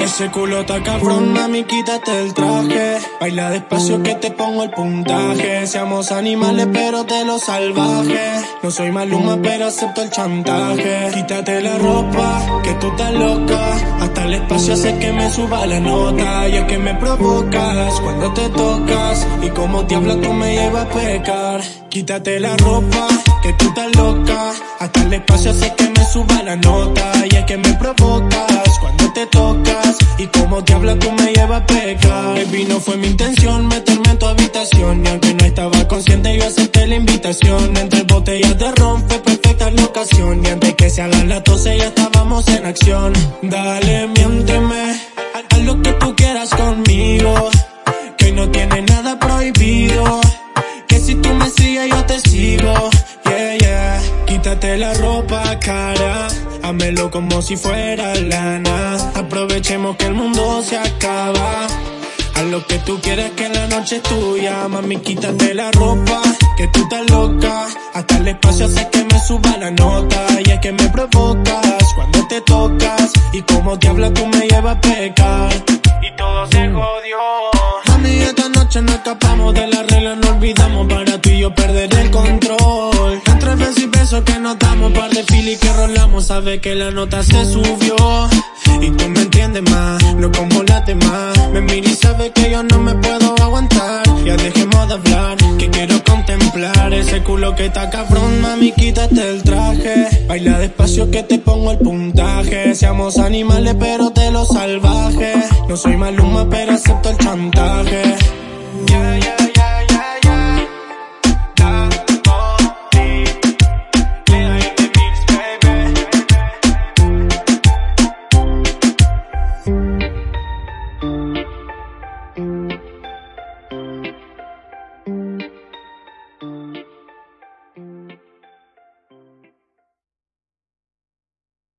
Ese culo está cabrón, mami, quítate el traje. Baila despacio que te pongo el puntaje. Seamos animales, pero de los salvajes. No soy maluma, pero acepto el chantaje. Quítate la ropa, que tú estás loca. Hasta el espacio hace que me suba la nota. Y es que me provocas cuando te tocas. Y como te hablas, tú me llevas a pecar. Quítate la ropa, que tú estás loca. Hasta el espacio hace que me suba la nota. Y es que me provocas cuando te tocas. Y como te hablas, tú me pecar. No fue mi intención meterme en tu habitación. Y aunque no estaba consciente, yo acepté la invitación. Entre botellas de ron fue perfecta la ocasión. Y antes que se haga la tose, ya estábamos en acción. Dale, miénteme. Haz lo que tú quieras conmigo. Que no tiene nada prohibido. Que si tú me sigues, yo te sigo. Yeah, yeah. Quítate la ropa, cara. Hámelo como si fuera lana. Aprovechemos que el mundo se acaba. Haz lo que tú quieras que la noche es tuya. Mami, quítate la ropa, que tú estás loca. Hasta el espacio hace que me suba la nota. Y es que me provocas cuando te tocas. Y como te hablas, tú me llevas a pecar. Y todo se jodió. Mami, esta noche no escapamos de la regla, no olvidamos para tú y yo perder el control. Entre besos y besos que nos damos, par de fili que rolamos, sabe que la nota se subió. Y tú me que está cabrón, mami, quítate el traje. Baila despacio que te pongo el puntaje. Seamos animales, pero de los salvajes. No soy maluma, pero acepto el chantaje.